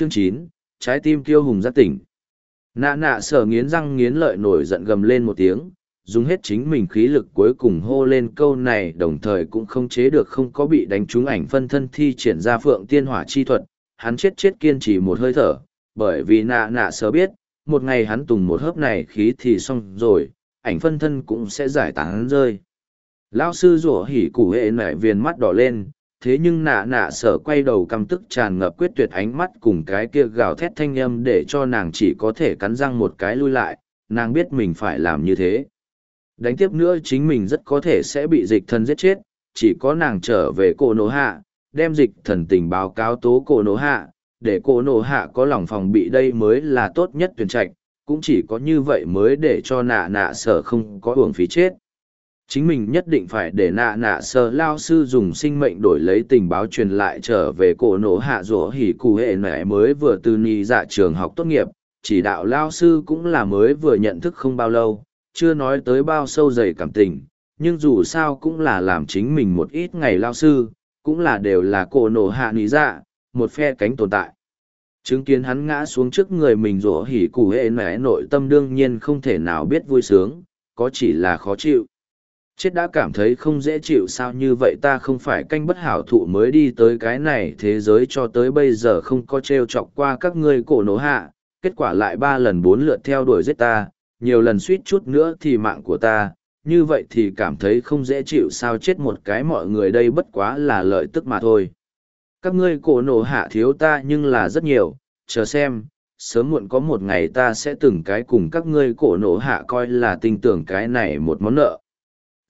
Chương chín trái tim kiêu hùng giác tỉnh. Nạ nạ sở nghiến răng nghiến lợi nổi giận gầm lên một tiếng, dùng hết chính mình khí lực cuối cùng hô lên câu này đồng thời cũng không chế được không có bị đánh trúng ảnh phân thân thi triển ra phượng tiên hỏa chi thuật, hắn chết chết kiên trì một hơi thở, bởi vì nạ nạ sở biết, một ngày hắn tùng một hớp này khí thì xong rồi, ảnh phân thân cũng sẽ giải tán rơi. Lão sư rủa hỉ củ hệ nải viền mắt đỏ lên, thế nhưng nạ nạ sở quay đầu căm tức tràn ngập quyết tuyệt ánh mắt cùng cái kia gào thét thanh âm để cho nàng chỉ có thể cắn răng một cái lui lại, nàng biết mình phải làm như thế. Đánh tiếp nữa chính mình rất có thể sẽ bị dịch thần giết chết, chỉ có nàng trở về cổ nổ hạ, đem dịch thần tình báo cáo tố cổ nổ hạ, để cổ nổ hạ có lòng phòng bị đây mới là tốt nhất tuyển trạch, cũng chỉ có như vậy mới để cho nạ nạ sở không có uổng phí chết chính mình nhất định phải để nạ nạ sơ lao sư dùng sinh mệnh đổi lấy tình báo truyền lại trở về cổ nổ hạ rủa hỉ cụ hệ mẹ mới vừa từ ni dạ trường học tốt nghiệp, chỉ đạo lao sư cũng là mới vừa nhận thức không bao lâu, chưa nói tới bao sâu dày cảm tình, nhưng dù sao cũng là làm chính mình một ít ngày lao sư, cũng là đều là cổ nổ hạ ni dạ một phe cánh tồn tại. Chứng kiến hắn ngã xuống trước người mình rủa hỉ cụ hệ mẹ nội tâm đương nhiên không thể nào biết vui sướng, có chỉ là khó chịu chết đã cảm thấy không dễ chịu sao như vậy ta không phải canh bất hảo thụ mới đi tới cái này thế giới cho tới bây giờ không có t r e o chọc qua các ngươi cổ nổ hạ, kết quả lại ba lần bốn lượt theo đuổi giết ta, nhiều lần suýt chút nữa thì mạng của ta, như vậy thì cảm thấy không dễ chịu sao chết một cái mọi người đây bất quá là lợi tức mà thôi. Các ngươi cổ nổ hạ thiếu ta nhưng là rất nhiều, chờ xem, sớm muộn có một ngày ta sẽ từng cái cùng các ngươi cổ nổ hạ coi là tin tưởng cái này một món nợ.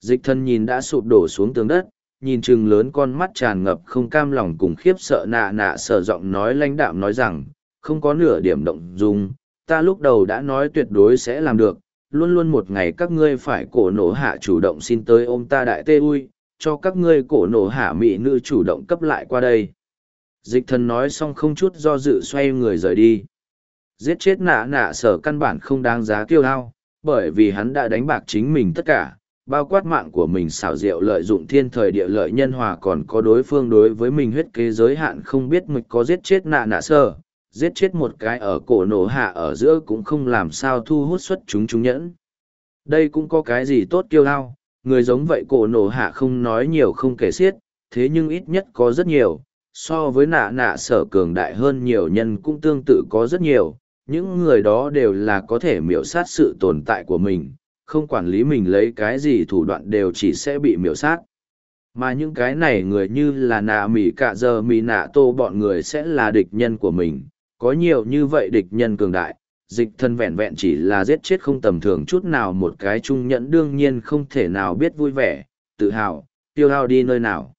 Dịch thân nhìn đã sụp đổ xuống tường đất, nhìn chừng lớn con mắt tràn ngập không cam lòng cùng khiếp sợ nạ nạ sợ giọng nói lãnh đạm nói rằng, không có nửa điểm động dung, ta lúc đầu đã nói tuyệt đối sẽ làm được, luôn luôn một ngày các ngươi phải cổ nổ hạ chủ động xin tới ôm ta đại tê ui, cho các ngươi cổ nổ hạ mỹ nữ chủ động cấp lại qua đây. Dịch thần nói xong không chút do dự xoay người rời đi. Giết chết nạ nạ sở căn bản không đáng giá kiêu hao, bởi vì hắn đã đánh bạc chính mình tất cả, bao quát mạng của mình xảo diệu lợi dụng thiên thời địa lợi nhân hòa còn có đối phương đối với mình huyết kế giới hạn không biết mịch có giết chết nạ nạ sơ, giết chết một cái ở cổ nổ hạ ở giữa cũng không làm sao thu hút xuất chúng chúng nhẫn. Đây cũng có cái gì tốt kiêu lao người giống vậy cổ nổ hạ không nói nhiều không kể xiết, thế nhưng ít nhất có rất nhiều, so với nạ nạ sở cường đại hơn nhiều nhân cũng tương tự có rất nhiều, những người đó đều là có thể miễu sát sự tồn tại của mình không quản lý mình lấy cái gì thủ đoạn đều chỉ sẽ bị miểu sát. Mà những cái này người như là nạ mỉ cả giờ mỉ nạ tô bọn người sẽ là địch nhân của mình, có nhiều như vậy địch nhân cường đại, dịch thân vẹn vẹn chỉ là giết chết không tầm thường chút nào một cái trung nhẫn đương nhiên không thể nào biết vui vẻ, tự hào, tiêu hao đi nơi nào.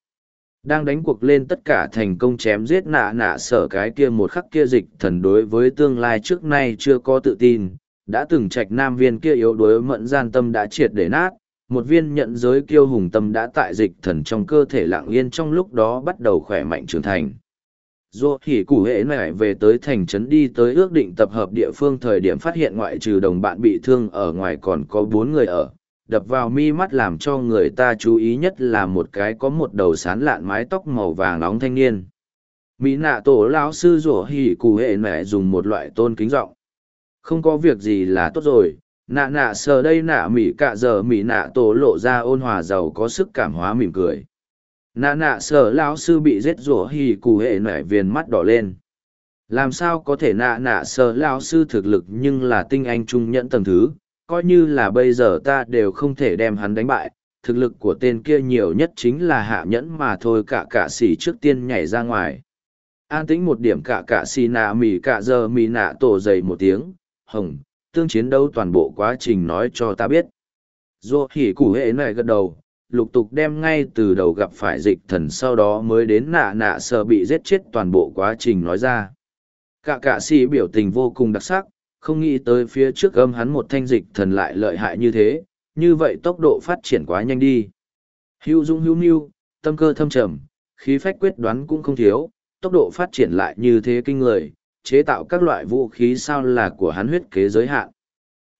Đang đánh cuộc lên tất cả thành công chém giết nạ nạ sở cái kia một khắc kia dịch thần đối với tương lai trước nay chưa có tự tin, đã từng trạch nam viên kia yếu đuối mẫn gian tâm đã triệt để nát, một viên nhận giới kiêu hùng tâm đã tại dịch thần trong cơ thể lạng yên trong lúc đó bắt đầu khỏe mạnh trưởng thành. Dù hỉ củ hệ này về tới thành trấn đi tới ước định tập hợp địa phương thời điểm phát hiện ngoại trừ đồng bạn bị thương ở ngoài còn có bốn người ở, đập vào mi mắt làm cho người ta chú ý nhất là một cái có một đầu sán lạn mái tóc màu vàng nóng thanh niên. Mỹ nạ tổ lão sư rủa hỉ củ hệ mẹ dùng một loại tôn kính giọng không có việc gì là tốt rồi. Nạ nạ sờ đây nạ mỉ cạ giờ mỉ nạ tổ lộ ra ôn hòa giàu có sức cảm hóa mỉm cười. Nạ nạ sờ lão sư bị rết rủa hì cù hệ nẻ viền mắt đỏ lên. Làm sao có thể nạ nạ sờ lão sư thực lực nhưng là tinh anh trung nhẫn tầng thứ? Coi như là bây giờ ta đều không thể đem hắn đánh bại. Thực lực của tên kia nhiều nhất chính là hạ nhẫn mà thôi, cả cả xỉ trước tiên nhảy ra ngoài. An tĩnh một điểm, cả cả xì nạ mỉ cả giờ mỉ nạ tổ dày một tiếng hồng, tương chiến đấu toàn bộ quá trình nói cho ta biết. Dù hỉ củ hệ này gật đầu, lục tục đem ngay từ đầu gặp phải dịch thần sau đó mới đến nạ nạ sợ bị giết chết toàn bộ quá trình nói ra. Cả cả sĩ biểu tình vô cùng đặc sắc, không nghĩ tới phía trước âm hắn một thanh dịch thần lại lợi hại như thế, như vậy tốc độ phát triển quá nhanh đi. Hưu dung hưu mưu, tâm cơ thâm trầm, khí phách quyết đoán cũng không thiếu, tốc độ phát triển lại như thế kinh người, chế tạo các loại vũ khí sao là của hắn huyết kế giới hạn.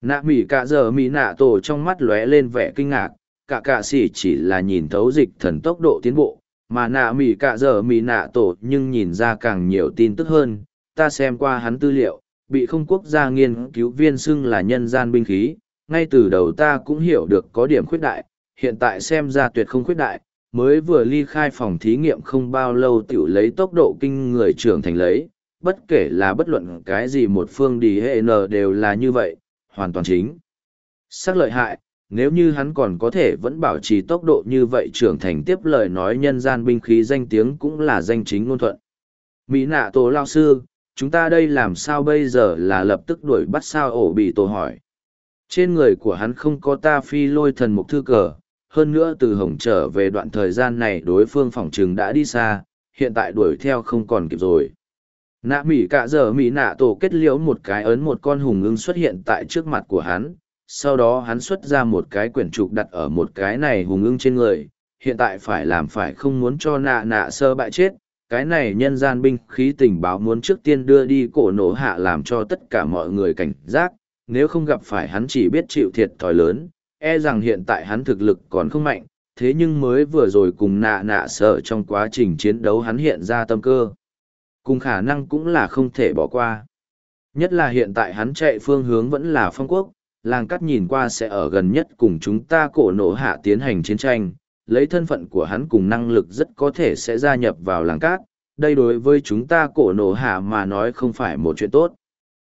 Nạ mỉ cả giờ mỉ nạ tổ trong mắt lóe lên vẻ kinh ngạc, cả cả xỉ chỉ là nhìn thấu dịch thần tốc độ tiến bộ, mà nạ mỉ cả giờ mỉ nạ tổ nhưng nhìn ra càng nhiều tin tức hơn, ta xem qua hắn tư liệu, bị không quốc gia nghiên cứu viên xưng là nhân gian binh khí, ngay từ đầu ta cũng hiểu được có điểm khuyết đại, hiện tại xem ra tuyệt không khuyết đại, mới vừa ly khai phòng thí nghiệm không bao lâu tiểu lấy tốc độ kinh người trưởng thành lấy, bất kể là bất luận cái gì một phương đi hệ n đều là như vậy, hoàn toàn chính. Sắc lợi hại, nếu như hắn còn có thể vẫn bảo trì tốc độ như vậy trưởng thành tiếp lời nói nhân gian binh khí danh tiếng cũng là danh chính ngôn thuận. Mỹ nạ tổ lao sư, chúng ta đây làm sao bây giờ là lập tức đuổi bắt sao ổ bị tổ hỏi. Trên người của hắn không có ta phi lôi thần mục thư cờ, hơn nữa từ hồng trở về đoạn thời gian này đối phương phòng trừng đã đi xa, hiện tại đuổi theo không còn kịp rồi. Nạ mỉ cả giờ mỉ nạ tổ kết liễu một cái ấn một con hùng ưng xuất hiện tại trước mặt của hắn, sau đó hắn xuất ra một cái quyển trục đặt ở một cái này hùng ưng trên người, hiện tại phải làm phải không muốn cho nạ nạ sơ bại chết, cái này nhân gian binh khí tình báo muốn trước tiên đưa đi cổ nổ hạ làm cho tất cả mọi người cảnh giác, nếu không gặp phải hắn chỉ biết chịu thiệt thòi lớn, e rằng hiện tại hắn thực lực còn không mạnh, thế nhưng mới vừa rồi cùng nạ nạ sợ trong quá trình chiến đấu hắn hiện ra tâm cơ. Cùng khả năng cũng là không thể bỏ qua. Nhất là hiện tại hắn chạy phương hướng vẫn là phong quốc, làng cắt nhìn qua sẽ ở gần nhất cùng chúng ta cổ nổ hạ tiến hành chiến tranh, lấy thân phận của hắn cùng năng lực rất có thể sẽ gia nhập vào làng cát, đây đối với chúng ta cổ nổ hạ mà nói không phải một chuyện tốt.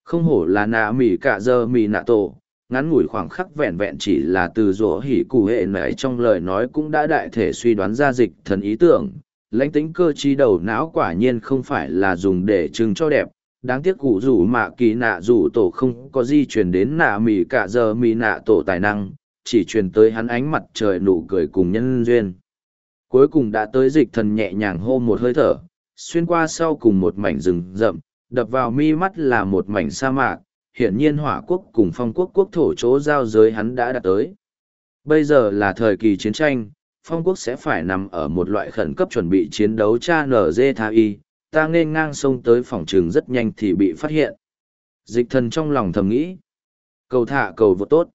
Không hổ là nạ mỉ cả giờ mỉ nạ tổ, ngắn ngủi khoảng khắc vẹn vẹn chỉ là từ rổ hỉ cụ hệ nảy trong lời nói cũng đã đại thể suy đoán ra dịch thần ý tưởng. Lãnh tính cơ trí đầu não quả nhiên không phải là dùng để trưng cho đẹp, đáng tiếc cụ rủ mạ kỳ nạ rủ tổ không có di chuyển đến nạ mì cả giờ mì nạ tổ tài năng, chỉ truyền tới hắn ánh mặt trời nụ cười cùng nhân duyên. Cuối cùng đã tới dịch thần nhẹ nhàng hô một hơi thở, xuyên qua sau cùng một mảnh rừng rậm, đập vào mi mắt là một mảnh sa mạc, hiển nhiên hỏa quốc cùng phong quốc quốc thổ chỗ giao giới hắn đã đạt tới. Bây giờ là thời kỳ chiến tranh, phong quốc sẽ phải nằm ở một loại khẩn cấp chuẩn bị chiến đấu cha nở dê tha y, ta nên ngang sông tới phòng trường rất nhanh thì bị phát hiện. Dịch thần trong lòng thầm nghĩ. Cầu thả cầu vượt tốt.